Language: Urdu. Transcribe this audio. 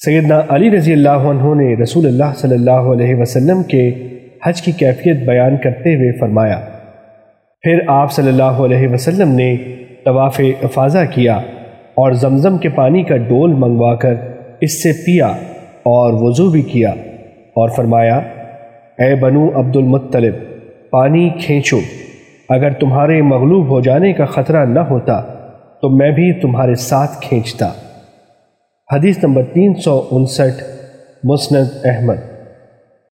سیدنا علی رضی اللہ عنہ نے رسول اللہ صلی اللہ علیہ وسلم کے حج کی کیفیت بیان کرتے ہوئے فرمایا، پھر آپ صلی اللہ علیہ وسلم نے طواف افاظہ کیا اور زمزم کے پانی کا ڈول منگوا کر اس سے پیا اور وضو بھی کیا اور فرمایا، اے بنو عبد المطلب پانی کھینچو، اگر تمہارے مغلوب ہو جانے کا خطرہ نہ ہوتا تو میں بھی تمہارے ساتھ کھینچتا۔ حدیث نمبر تین سو انسٹھ مسند احمد